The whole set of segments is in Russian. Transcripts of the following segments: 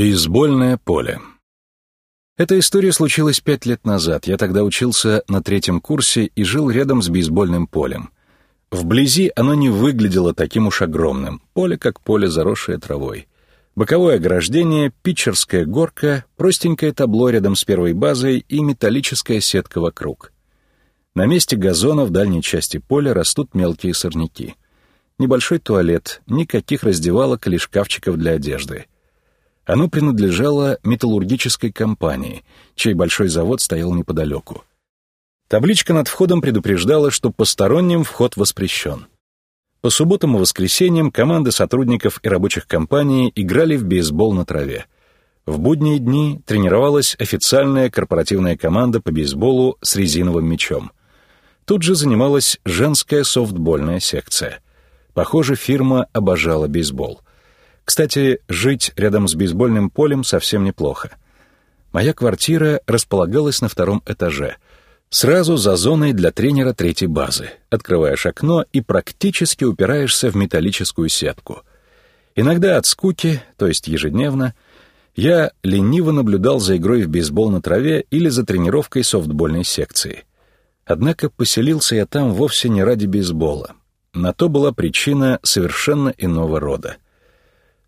Бейсбольное поле. Эта история случилась пять лет назад. Я тогда учился на третьем курсе и жил рядом с бейсбольным полем. Вблизи оно не выглядело таким уж огромным. Поле как поле, заросшее травой. Боковое ограждение, питчерская горка, простенькое табло рядом с первой базой и металлическая сетка вокруг. На месте газона в дальней части поля растут мелкие сорняки. Небольшой туалет, никаких раздевалок или шкафчиков для одежды — оно принадлежало металлургической компании, чей большой завод стоял неподалеку. Табличка над входом предупреждала, что посторонним вход воспрещен. По субботам и воскресеньям команды сотрудников и рабочих компании играли в бейсбол на траве. В будние дни тренировалась официальная корпоративная команда по бейсболу с резиновым мячом. Тут же занималась женская софтбольная секция. Похоже, фирма обожала бейсбол — кстати, жить рядом с бейсбольным полем совсем неплохо. Моя квартира располагалась на втором этаже, сразу за зоной для тренера третьей базы. Открываешь окно и практически упираешься в металлическую сетку. Иногда от скуки, то есть ежедневно, я лениво наблюдал за игрой в бейсбол на траве или за тренировкой софтбольной секции. Однако поселился я там вовсе не ради бейсбола. На то была причина совершенно иного рода —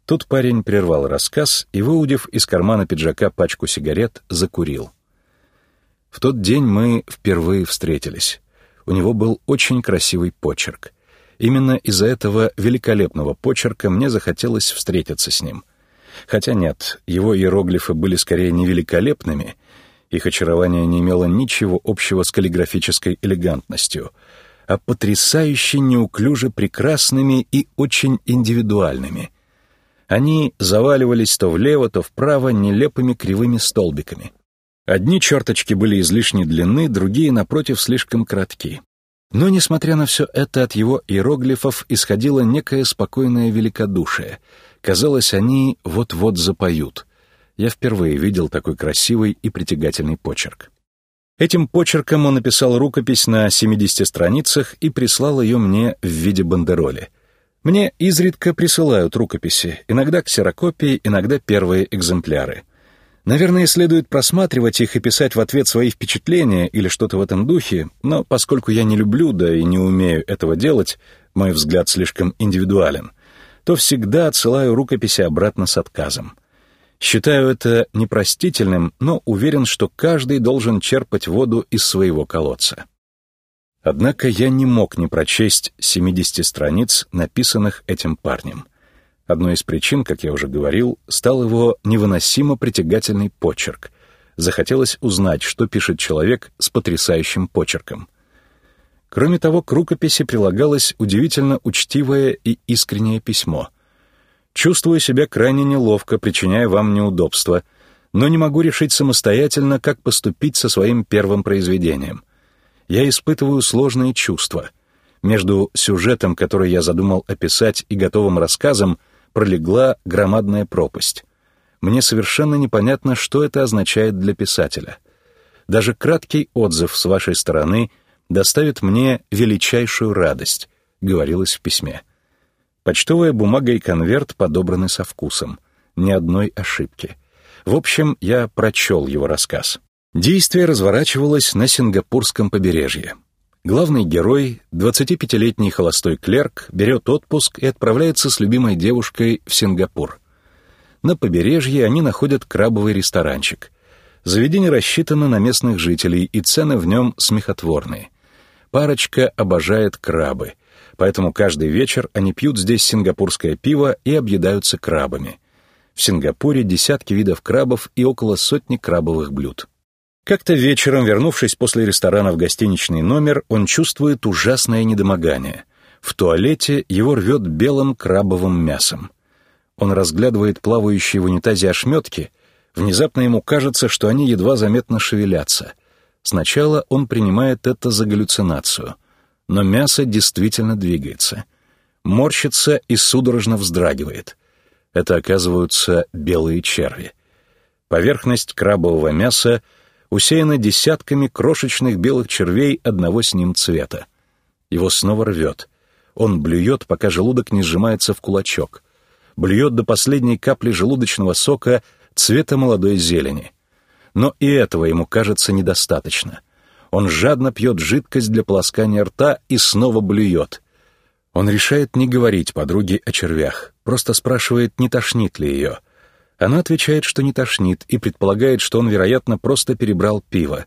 Тут парень прервал рассказ и, выудив из кармана пиджака пачку сигарет, закурил. В тот день мы впервые встретились. У него был очень красивый почерк. Именно из-за этого великолепного почерка мне захотелось встретиться с ним. Хотя нет, его иероглифы были скорее невеликолепными, их очарование не имело ничего общего с каллиграфической элегантностью, а потрясающе неуклюже прекрасными и очень индивидуальными — они заваливались то влево, то вправо нелепыми кривыми столбиками. Одни черточки были излишней длины, другие, напротив, слишком коротки. Но, несмотря на все это, от его иероглифов исходило некое спокойное великодушие. Казалось, они вот-вот запоют. Я впервые видел такой красивый и притягательный почерк. Этим почерком он написал рукопись на 70 страницах и прислал ее мне в виде бандероли — мне изредка присылают рукописи, иногда ксерокопии, иногда первые экземпляры. Наверное, следует просматривать их и писать в ответ свои впечатления или что-то в этом духе, но поскольку я не люблю, да и не умею этого делать, мой взгляд слишком индивидуален, то всегда отсылаю рукописи обратно с отказом. Считаю это непростительным, но уверен, что каждый должен черпать воду из своего колодца. Однако я не мог не прочесть 70 страниц, написанных этим парнем. Одной из причин, как я уже говорил, стал его невыносимо притягательный почерк. Захотелось узнать, что пишет человек с потрясающим почерком. Кроме того, к рукописи прилагалось удивительно учтивое и искреннее письмо. «Чувствую себя крайне неловко, причиняя вам неудобства, но не могу решить самостоятельно, как поступить со своим первым произведением» я испытываю сложные чувства. Между сюжетом, который я задумал описать, и готовым рассказом пролегла громадная пропасть. Мне совершенно непонятно, что это означает для писателя. Даже краткий отзыв с вашей стороны доставит мне величайшую радость, говорилось в письме. Почтовая бумага и конверт подобраны со вкусом. Ни одной ошибки. В общем, я прочел его рассказ. Действие разворачивалось на сингапурском побережье. Главный герой, 25-летний холостой клерк, берет отпуск и отправляется с любимой девушкой в Сингапур. На побережье они находят крабовый ресторанчик. Заведение рассчитано на местных жителей, и цены в нем смехотворные. Парочка обожает крабы, поэтому каждый вечер они пьют здесь сингапурское пиво и объедаются крабами. В Сингапуре десятки видов крабов и около сотни крабовых блюд. Как-то вечером, вернувшись после ресторана в гостиничный номер, он чувствует ужасное недомогание. В туалете его рвет белым крабовым мясом. Он разглядывает плавающие в унитазе ошметки. Внезапно ему кажется, что они едва заметно шевелятся. Сначала он принимает это за галлюцинацию. Но мясо действительно двигается. Морщится и судорожно вздрагивает. Это оказываются белые черви. Поверхность крабового мяса — усеяна десятками крошечных белых червей одного с ним цвета. Его снова рвет. Он блюет, пока желудок не сжимается в кулачок. Блюет до последней капли желудочного сока, цвета молодой зелени. Но и этого ему кажется недостаточно. Он жадно пьет жидкость для полоскания рта и снова блюет. Он решает не говорить подруге о червях, просто спрашивает, не тошнит ли ее. Она отвечает, что не тошнит, и предполагает, что он, вероятно, просто перебрал пиво.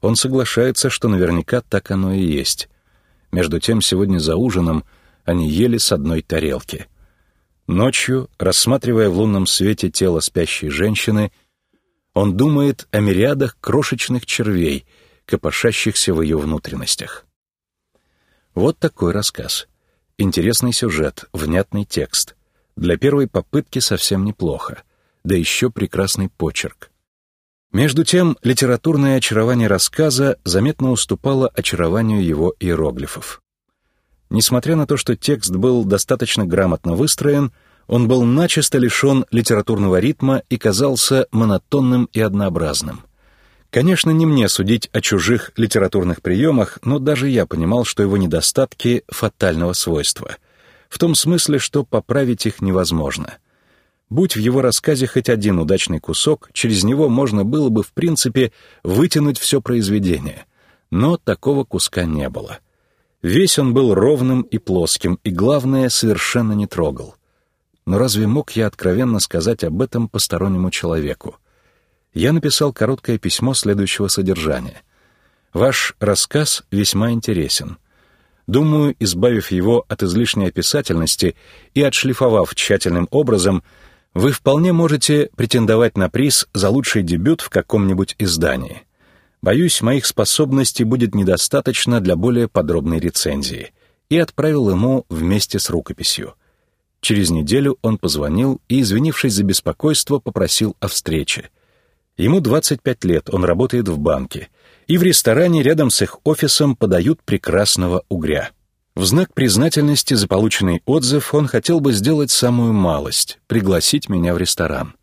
Он соглашается, что наверняка так оно и есть. Между тем, сегодня за ужином они ели с одной тарелки. Ночью, рассматривая в лунном свете тело спящей женщины, он думает о мириадах крошечных червей, копошащихся в ее внутренностях. Вот такой рассказ. Интересный сюжет, внятный текст. Для первой попытки совсем неплохо. Да еще прекрасный почерк. Между тем, литературное очарование рассказа заметно уступало очарованию его иероглифов. Несмотря на то, что текст был достаточно грамотно выстроен, он был начисто лишен литературного ритма и казался монотонным и однообразным. Конечно, не мне судить о чужих литературных приемах, но даже я понимал, что его недостатки фатального свойства. В том смысле, что поправить их невозможно. Будь в его рассказе хоть один удачный кусок, через него можно было бы, в принципе, вытянуть все произведение. Но такого куска не было. Весь он был ровным и плоским, и, главное, совершенно не трогал. Но разве мог я откровенно сказать об этом постороннему человеку? Я написал короткое письмо следующего содержания. «Ваш рассказ весьма интересен. Думаю, избавив его от излишней описательности и отшлифовав тщательным образом, вы вполне можете претендовать на приз за лучший дебют в каком-нибудь издании. Боюсь, моих способностей будет недостаточно для более подробной рецензии. И отправил ему вместе с рукописью. Через неделю он позвонил и, извинившись за беспокойство, попросил о встрече. Ему 25 лет, он работает в банке, и в ресторане рядом с их офисом подают прекрасного угря. В знак признательности за полученный отзыв он хотел бы сделать самую малость — пригласить меня в ресторан.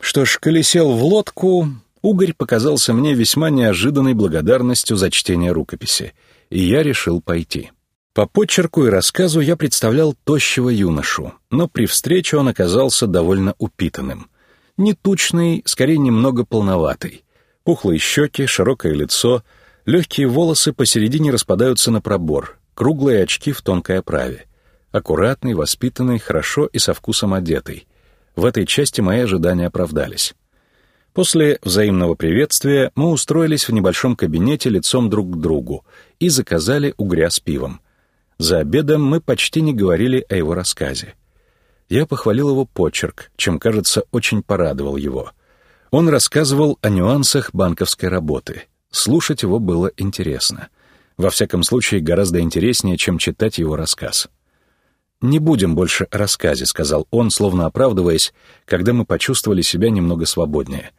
Что ж, колесел в лодку, угорь показался мне весьма неожиданной благодарностью за чтение рукописи, и я решил пойти. По почерку и рассказу я представлял тощего юношу, но при встрече он оказался довольно упитанным. Не тучный, скорее немного полноватый. Пухлые щеки, широкое лицо, легкие волосы посередине распадаются на пробор, круглые очки в тонкой оправе. Аккуратный, воспитанный, хорошо и со вкусом одетый. В этой части мои ожидания оправдались. После взаимного приветствия мы устроились в небольшом кабинете лицом друг к другу и заказали угря с пивом. За обедом мы почти не говорили о его рассказе. Я похвалил его почерк, чем, кажется, очень порадовал его. Он рассказывал о нюансах банковской работы. Слушать его было интересно — во всяком случае, гораздо интереснее, чем читать его рассказ. «Не будем больше о рассказе», — сказал он, словно оправдываясь, когда мы почувствовали себя немного свободнее.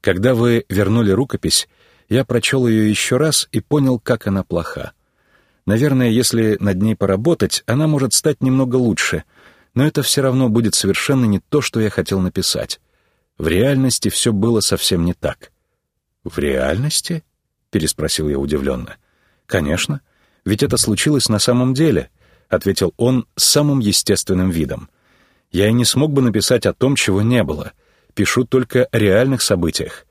«Когда вы вернули рукопись, я прочел ее еще раз и понял, как она плоха. Наверное, если над ней поработать, она может стать немного лучше, но это все равно будет совершенно не то, что я хотел написать. В реальности все было совсем не так». «В реальности?» — переспросил я удивленно. — «Конечно, ведь это случилось на самом деле», — ответил он с самым естественным видом. «Я и не смог бы написать о том, чего не было. Пишу только о реальных событиях.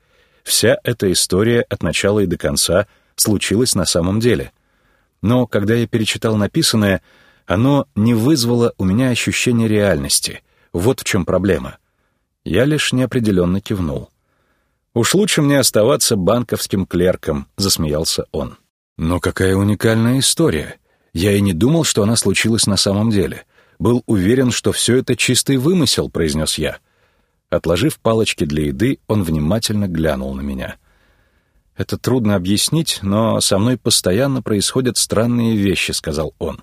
Вся эта история от начала и до конца случилась на самом деле. Но когда я перечитал написанное, оно не вызвало у меня ощущения реальности. Вот в чем проблема. Я лишь неопределенно кивнул. «Уж лучше мне оставаться банковским клерком», — засмеялся он. Но какая уникальная история. Я и не думал, что она случилась на самом деле. Был уверен, что все это чистый вымысел, произнес я. Отложив палочки для еды, он внимательно глянул на меня. «Это трудно объяснить, но со мной постоянно происходят странные вещи», — сказал он.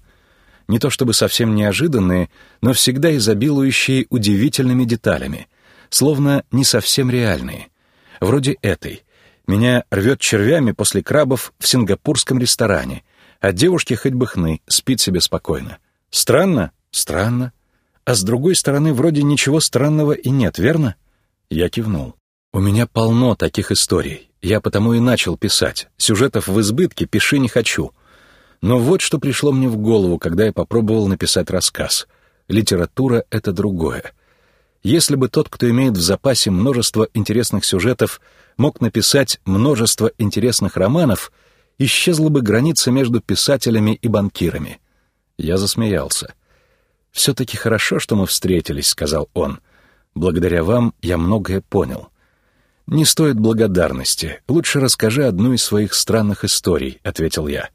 «Не то чтобы совсем неожиданные, но всегда изобилующие удивительными деталями, словно не совсем реальные. Вроде этой. Меня рвет червями после крабов в сингапурском ресторане, а девушке хоть бы хны, спит себе спокойно. Странно? Странно. А с другой стороны, вроде ничего странного и нет, верно? Я кивнул. У меня полно таких историй. Я потому и начал писать. Сюжетов в избытке, пиши не хочу. Но вот что пришло мне в голову, когда я попробовал написать рассказ. Литература — это другое. Если бы тот, кто имеет в запасе множество интересных сюжетов, мог написать множество интересных романов, исчезла бы граница между писателями и банкирами. Я засмеялся. «Все-таки хорошо, что мы встретились», — сказал он. «Благодаря вам я многое понял». «Не стоит благодарности. Лучше расскажи одну из своих странных историй», — ответил я.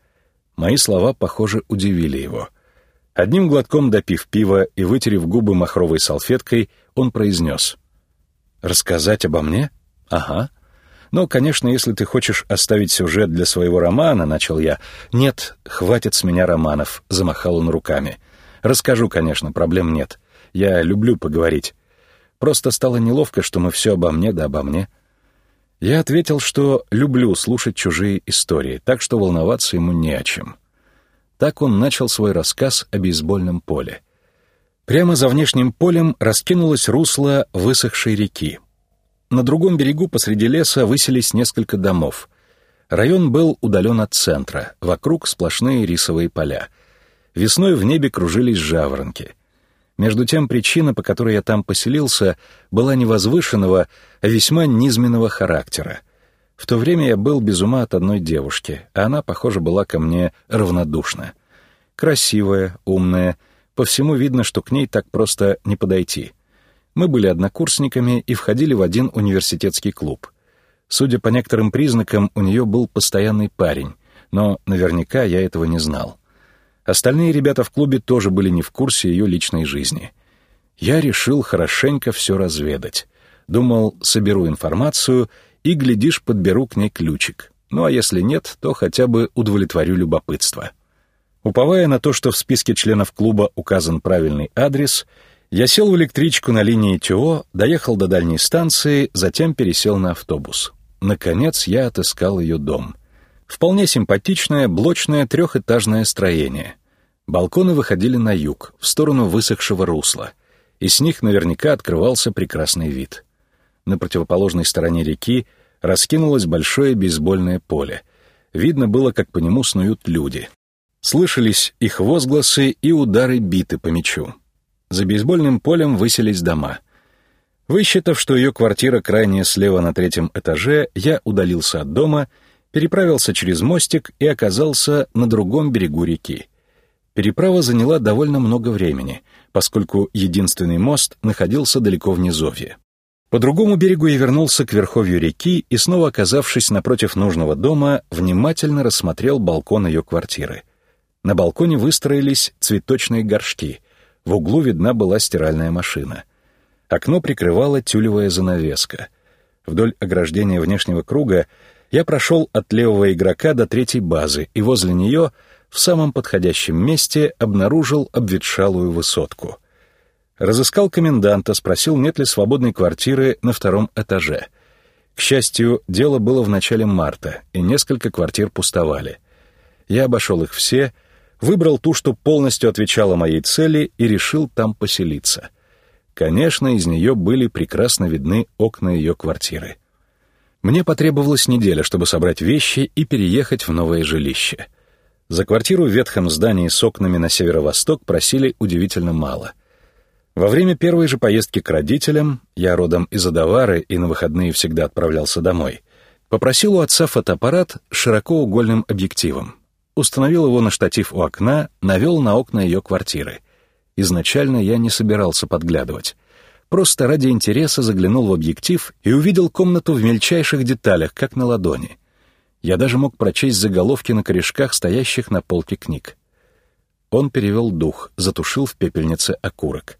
Мои слова, похоже, удивили его. Одним глотком допив пива и вытерев губы махровой салфеткой, он произнес. «Рассказать обо мне? Ага. Но, конечно, если ты хочешь оставить сюжет для своего романа, — начал я. Нет, хватит с меня романов, — замахал он руками. Расскажу, конечно, проблем нет. Я люблю поговорить. Просто стало неловко, что мы все обо мне да обо мне. Я ответил, что люблю слушать чужие истории, так что волноваться ему не о чем. Так он начал свой рассказ о бейсбольном поле. Прямо за внешним полем раскинулось русло высохшей реки. На другом берегу посреди леса высились несколько домов. Район был удален от центра, вокруг сплошные рисовые поля. Весной в небе кружились жаворонки. Между тем причина, по которой я там поселился, была не возвышенного, а весьма низменного характера — в то время я был без ума от одной девушки, а она, похоже, была ко мне равнодушна. Красивая, умная, по всему видно, что к ней так просто не подойти. Мы были однокурсниками и входили в один университетский клуб. Судя по некоторым признакам, у нее был постоянный парень, но наверняка я этого не знал. Остальные ребята в клубе тоже были не в курсе ее личной жизни. Я решил хорошенько все разведать. Думал, соберу информацию — и, глядишь, подберу к ней ключик. Ну а если нет, то хотя бы удовлетворю любопытство. Уповая на то, что в списке членов клуба указан правильный адрес, я сел в электричку на линии ТО, доехал до дальней станции, затем пересел на автобус. Наконец я отыскал ее дом. Вполне симпатичное, блочное трехэтажное строение. Балконы выходили на юг, в сторону высохшего русла, и с них наверняка открывался прекрасный вид. На противоположной стороне реки раскинулось большое бейсбольное поле. Видно было, как по нему снуют люди. Слышались их возгласы и удары биты по мячу. За бейсбольным полем выселись дома. Высчитав, что ее квартира крайне слева на третьем этаже, я удалился от дома, переправился через мостик и оказался на другом берегу реки. Переправа заняла довольно много времени, поскольку единственный мост находился далеко в низовье. По другому берегу я вернулся к верховью реки и, снова оказавшись напротив нужного дома, внимательно рассмотрел балкон ее квартиры. На балконе выстроились цветочные горшки. В углу видна была стиральная машина. Окно прикрывала тюлевая занавеска. Вдоль ограждения внешнего круга я прошел от левого игрока до третьей базы, и возле нее, в самом подходящем месте, обнаружил обветшалую высотку — Разыскал коменданта, спросил, нет ли свободной квартиры на втором этаже. К счастью, дело было в начале марта, и несколько квартир пустовали. Я обошел их все, выбрал ту, что полностью отвечала моей цели, и решил там поселиться. Конечно, из нее были прекрасно видны окна ее квартиры. Мне потребовалась неделя, чтобы собрать вещи и переехать в новое жилище. За квартиру в ветхом здании с окнами на северо-восток просили удивительно мало. Во время первой же поездки к родителям, я родом из Адавары и на выходные всегда отправлялся домой, попросил у отца фотоаппарат с широкоугольным объективом. Установил его на штатив у окна, навел на окна ее квартиры. Изначально я не собирался подглядывать. Просто ради интереса заглянул в объектив и увидел комнату в мельчайших деталях, как на ладони. Я даже мог прочесть заголовки на корешках, стоящих на полке книг. Он перевел дух, затушил в пепельнице окурок.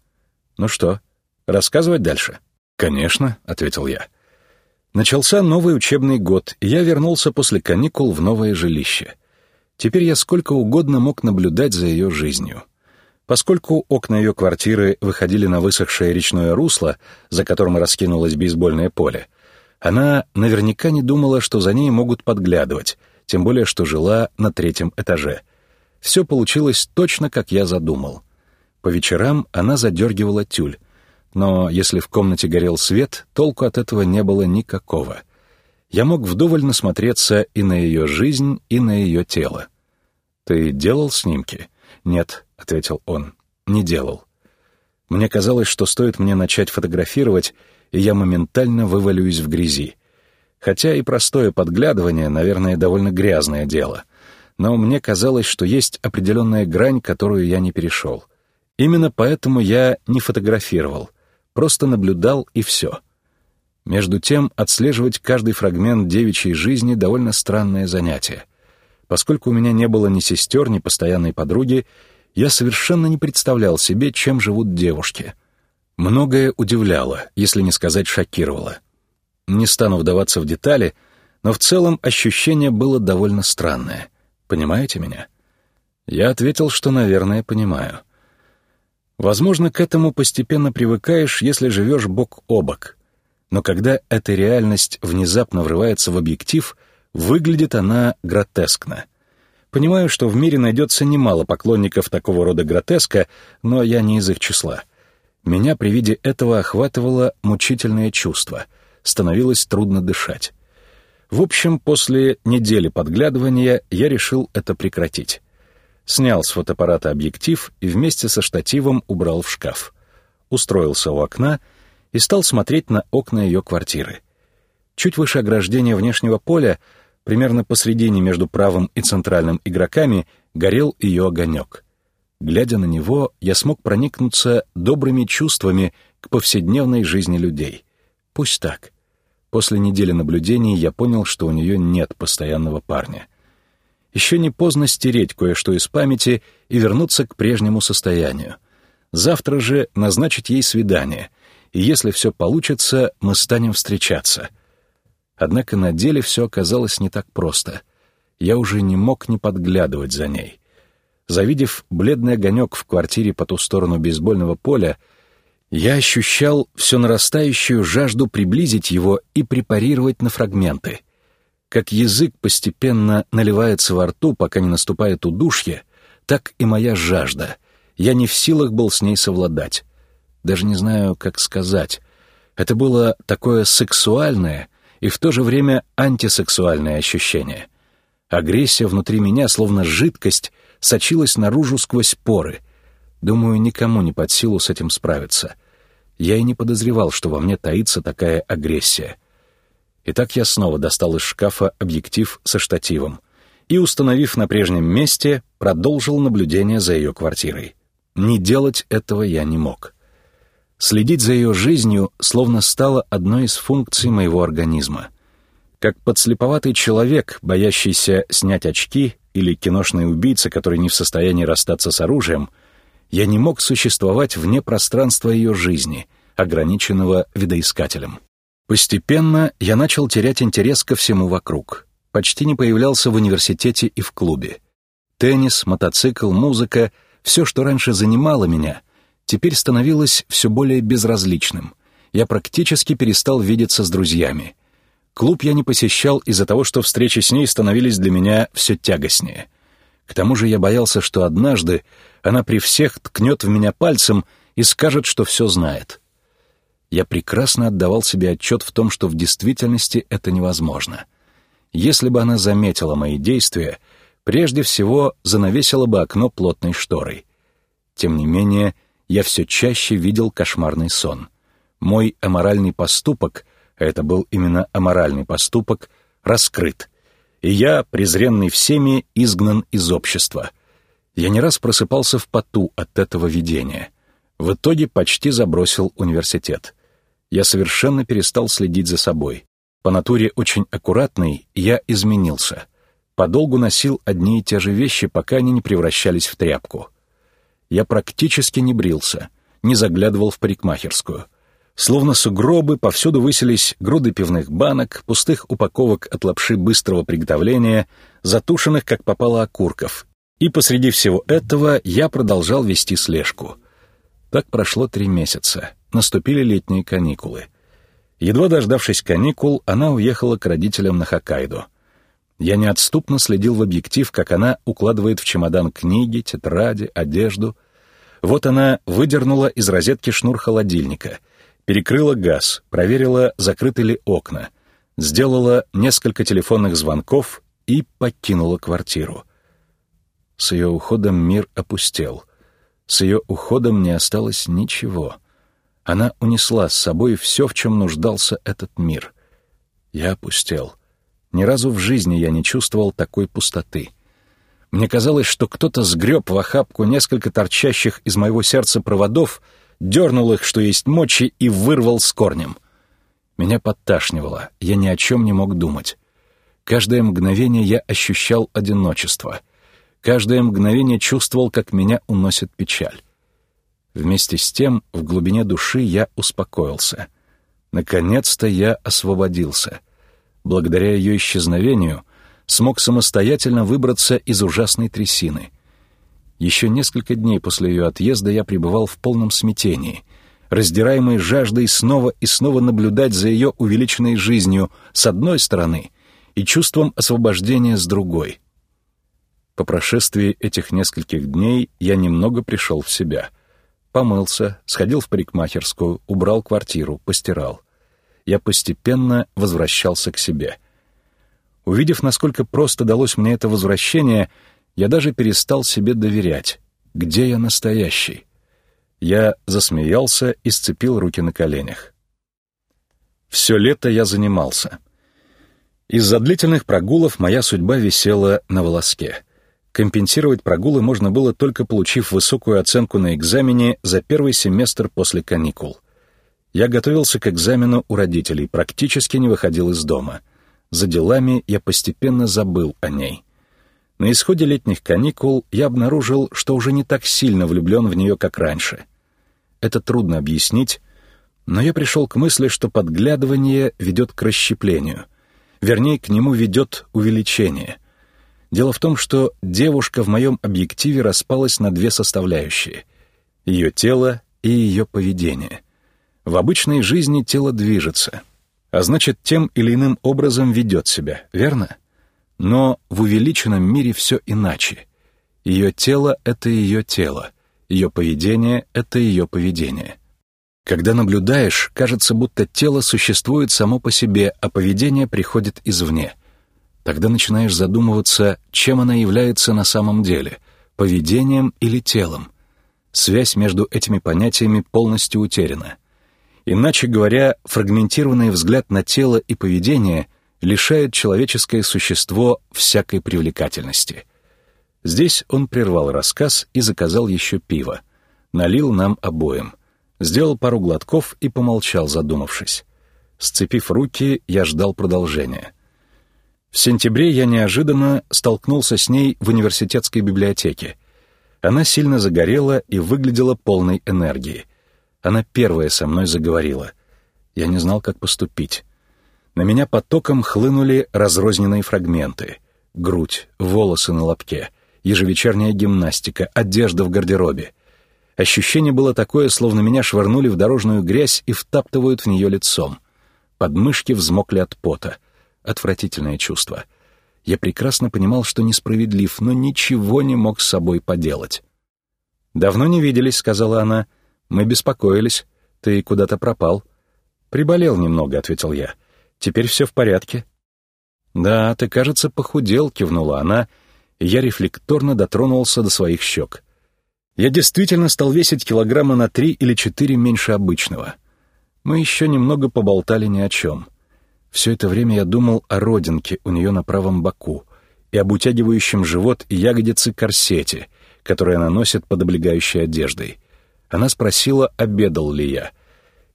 «Ну что, рассказывать дальше?» «Конечно», — ответил я. Начался новый учебный год, и я вернулся после каникул в новое жилище. Теперь я сколько угодно мог наблюдать за ее жизнью. Поскольку окна ее квартиры выходили на высохшее речное русло, за которым раскинулось бейсбольное поле, она наверняка не думала, что за ней могут подглядывать, тем более что жила на третьем этаже. Все получилось точно, как я задумал — по вечерам она задергивала тюль, но если в комнате горел свет, толку от этого не было никакого. Я мог вдоволь насмотреться и на ее жизнь, и на ее тело. «Ты делал снимки?» «Нет», — ответил он, — «не делал». Мне казалось, что стоит мне начать фотографировать, и я моментально вывалюсь в грязи. Хотя и простое подглядывание, наверное, довольно грязное дело. Но мне казалось, что есть определенная грань, которую я не перешел. Именно поэтому я не фотографировал, просто наблюдал и все. Между тем, отслеживать каждый фрагмент девичьей жизни — довольно странное занятие. Поскольку у меня не было ни сестер, ни постоянной подруги, я совершенно не представлял себе, чем живут девушки. Многое удивляло, если не сказать шокировало. Не стану вдаваться в детали, но в целом ощущение было довольно странное. Понимаете меня? Я ответил, что, наверное, понимаю. Возможно, к этому постепенно привыкаешь, если живешь бок о бок. Но когда эта реальность внезапно врывается в объектив, выглядит она гротескно. Понимаю, что в мире найдется немало поклонников такого рода гротеска, но я не из их числа. Меня при виде этого охватывало мучительное чувство. Становилось трудно дышать. В общем, после недели подглядывания я решил это прекратить. Снял с фотоаппарата объектив и вместе со штативом убрал в шкаф. Устроился у окна и стал смотреть на окна ее квартиры. Чуть выше ограждения внешнего поля — примерно посредине между правым и центральным игроками, горел ее огонек. Глядя на него, я смог проникнуться добрыми чувствами к повседневной жизни людей. Пусть так. После недели наблюдений я понял, что у нее нет постоянного парня. Еще не поздно стереть кое-что из памяти и вернуться к прежнему состоянию. Завтра же назначить ей свидание, и если все получится, мы станем встречаться — Однако на деле все оказалось не так просто. Я уже не мог не подглядывать за ней. Завидев бледный огонек в квартире по ту сторону бейсбольного поля, я ощущал все нарастающую жажду приблизить его и препарировать на фрагменты. Как язык постепенно наливается во рту, пока не наступает удушье, так и моя жажда. Я не в силах был с ней совладать. Даже не знаю, как сказать. Это было такое сексуальное — и в то же время антисексуальное ощущение. Агрессия внутри меня, словно жидкость, сочилась наружу сквозь поры. Думаю, никому не под силу с этим справиться. Я и не подозревал, что во мне таится такая агрессия. Итак, я снова достал из шкафа объектив со штативом и, установив на прежнем месте, продолжил наблюдение за ее квартирой. Не делать этого я не мог. Следить за ее жизнью словно стало одной из функций моего организма. Как подслеповатый человек, боящийся снять очки, или киношный убийца, который не в состоянии расстаться с оружием, я не мог существовать вне пространства ее жизни, ограниченного видоискателем. Постепенно я начал терять интерес ко всему вокруг. Почти не появлялся в университете и в клубе. Теннис, мотоцикл, музыка — все, что раньше занимало меня — теперь становилось все более безразличным. Я практически перестал видеться с друзьями. Клуб я не посещал из-за того, что встречи с ней становились для меня все тягостнее. К тому же я боялся, что однажды она при всех ткнет в меня пальцем и скажет, что все знает. Я прекрасно отдавал себе отчет в том, что в действительности это невозможно. Если бы она заметила мои действия, прежде всего занавесила бы окно плотной шторой. Тем не менее, я все чаще видел кошмарный сон. Мой аморальный поступок, а это был именно аморальный поступок, раскрыт. И я, презренный всеми, изгнан из общества. Я не раз просыпался в поту от этого видения. В итоге почти забросил университет. Я совершенно перестал следить за собой. По натуре очень аккуратный, я изменился. Подолгу носил одни и те же вещи, пока они не превращались в тряпку я практически не брился, не заглядывал в парикмахерскую. Словно сугробы, повсюду высились груды пивных банок, пустых упаковок от лапши быстрого приготовления, затушенных, как попало, окурков. И посреди всего этого я продолжал вести слежку. Так прошло три месяца. Наступили летние каникулы. Едва дождавшись каникул, она уехала к родителям на Хоккайдо. Я неотступно следил в объектив, как она укладывает в чемодан книги, тетради, одежду. Вот она выдернула из розетки шнур холодильника, перекрыла газ, проверила, закрыты ли окна, сделала несколько телефонных звонков и покинула квартиру. С ее уходом мир опустел. С ее уходом не осталось ничего. Она унесла с собой все, в чем нуждался этот мир. Я опустел. Ни разу в жизни я не чувствовал такой пустоты. Мне казалось, что кто-то сгреб в охапку несколько торчащих из моего сердца проводов, дернул их, что есть мочи, и вырвал с корнем. Меня подташнивало, я ни о чем не мог думать. Каждое мгновение я ощущал одиночество. Каждое мгновение чувствовал, как меня уносит печаль. Вместе с тем, в глубине души я успокоился. Наконец-то я освободился. Благодаря ее исчезновению смог самостоятельно выбраться из ужасной трясины. Еще несколько дней после ее отъезда я пребывал в полном смятении, раздираемый жаждой снова и снова наблюдать за ее увеличенной жизнью с одной стороны и чувством освобождения с другой. По прошествии этих нескольких дней я немного пришел в себя. Помылся, сходил в парикмахерскую, убрал квартиру, постирал. Я постепенно возвращался к себе — Увидев, насколько просто далось мне это возвращение, я даже перестал себе доверять. Где я настоящий? Я засмеялся и сцепил руки на коленях. Все лето я занимался. Из-за длительных прогулов моя судьба висела на волоске. Компенсировать прогулы можно было только получив высокую оценку на экзамене за первый семестр после каникул. Я готовился к экзамену у родителей, практически не выходил из дома — за делами я постепенно забыл о ней. На исходе летних каникул я обнаружил, что уже не так сильно влюблен в нее, как раньше. Это трудно объяснить, но я пришел к мысли, что подглядывание ведет к расщеплению. Вернее, к нему ведет увеличение. Дело в том, что девушка в моем объективе распалась на две составляющие — ее тело и ее поведение. В обычной жизни тело движется — а значит, тем или иным образом ведет себя, верно? Но в увеличенном мире все иначе. Ее тело — это ее тело, ее поведение — это ее поведение. Когда наблюдаешь, кажется, будто тело существует само по себе, а поведение приходит извне. Тогда начинаешь задумываться, чем оно является на самом деле — поведением или телом. Связь между этими понятиями полностью утеряна. Иначе говоря, фрагментированный взгляд на тело и поведение лишает человеческое существо всякой привлекательности. Здесь он прервал рассказ и заказал еще пиво. Налил нам обоим. Сделал пару глотков и помолчал, задумавшись. Сцепив руки, я ждал продолжения. В сентябре я неожиданно столкнулся с ней в университетской библиотеке. Она сильно загорела и выглядела полной энергии. Она первая со мной заговорила. Я не знал, как поступить. На меня потоком хлынули разрозненные фрагменты. Грудь, волосы на лобке, ежевечерняя гимнастика, одежда в гардеробе. Ощущение было такое, словно меня швырнули в дорожную грязь и втаптывают в нее лицом. Подмышки взмокли от пота. Отвратительное чувство. Я прекрасно понимал, что несправедлив, но ничего не мог с собой поделать. «Давно не виделись», — сказала она, — мы беспокоились. Ты куда-то пропал. Приболел немного, ответил я. Теперь все в порядке. Да, ты, кажется, похудел, кивнула она, я рефлекторно дотронулся до своих щек. Я действительно стал весить килограмма на три или четыре меньше обычного. Мы еще немного поболтали ни о чем. Все это время я думал о родинке у нее на правом боку и об утягивающем живот и ягодицы корсете, который она носит под облегающей одеждой — она спросила, обедал ли я.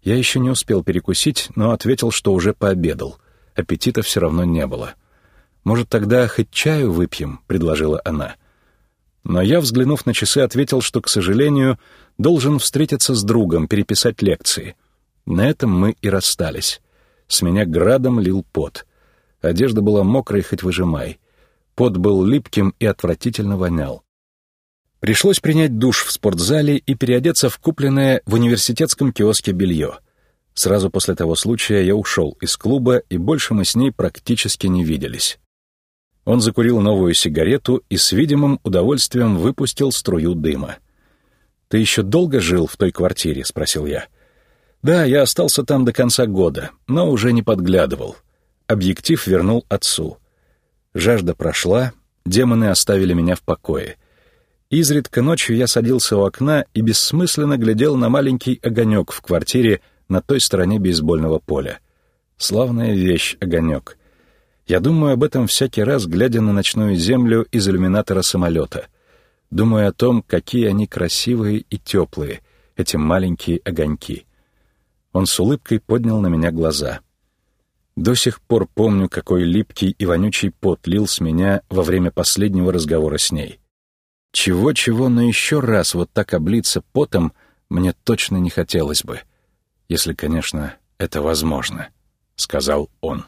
Я еще не успел перекусить, но ответил, что уже пообедал. Аппетита все равно не было. «Может, тогда хоть чаю выпьем?» — предложила она. Но я, взглянув на часы, ответил, что, к сожалению, должен встретиться с другом, переписать лекции. На этом мы и расстались. С меня градом лил пот. Одежда была мокрой, хоть выжимай. Пот был липким и отвратительно вонял. Пришлось принять душ в спортзале и переодеться в купленное в университетском киоске белье. Сразу после того случая я ушел из клуба, и больше мы с ней практически не виделись. Он закурил новую сигарету и с видимым удовольствием выпустил струю дыма. «Ты еще долго жил в той квартире?» — спросил я. «Да, я остался там до конца года, но уже не подглядывал. Объектив вернул отцу. Жажда прошла, демоны оставили меня в покое — Изредка ночью я садился у окна и бессмысленно глядел на маленький огонек в квартире на той стороне бейсбольного поля. Славная вещь — огонек. Я думаю об этом всякий раз, глядя на ночную землю из иллюминатора самолета. Думаю о том, какие они красивые и теплые, эти маленькие огоньки. Он с улыбкой поднял на меня глаза. До сих пор помню, какой липкий и вонючий пот лил с меня во время последнего разговора с ней. Чего-чего, но еще раз вот так облиться потом мне точно не хотелось бы. Если, конечно, это возможно, — сказал он.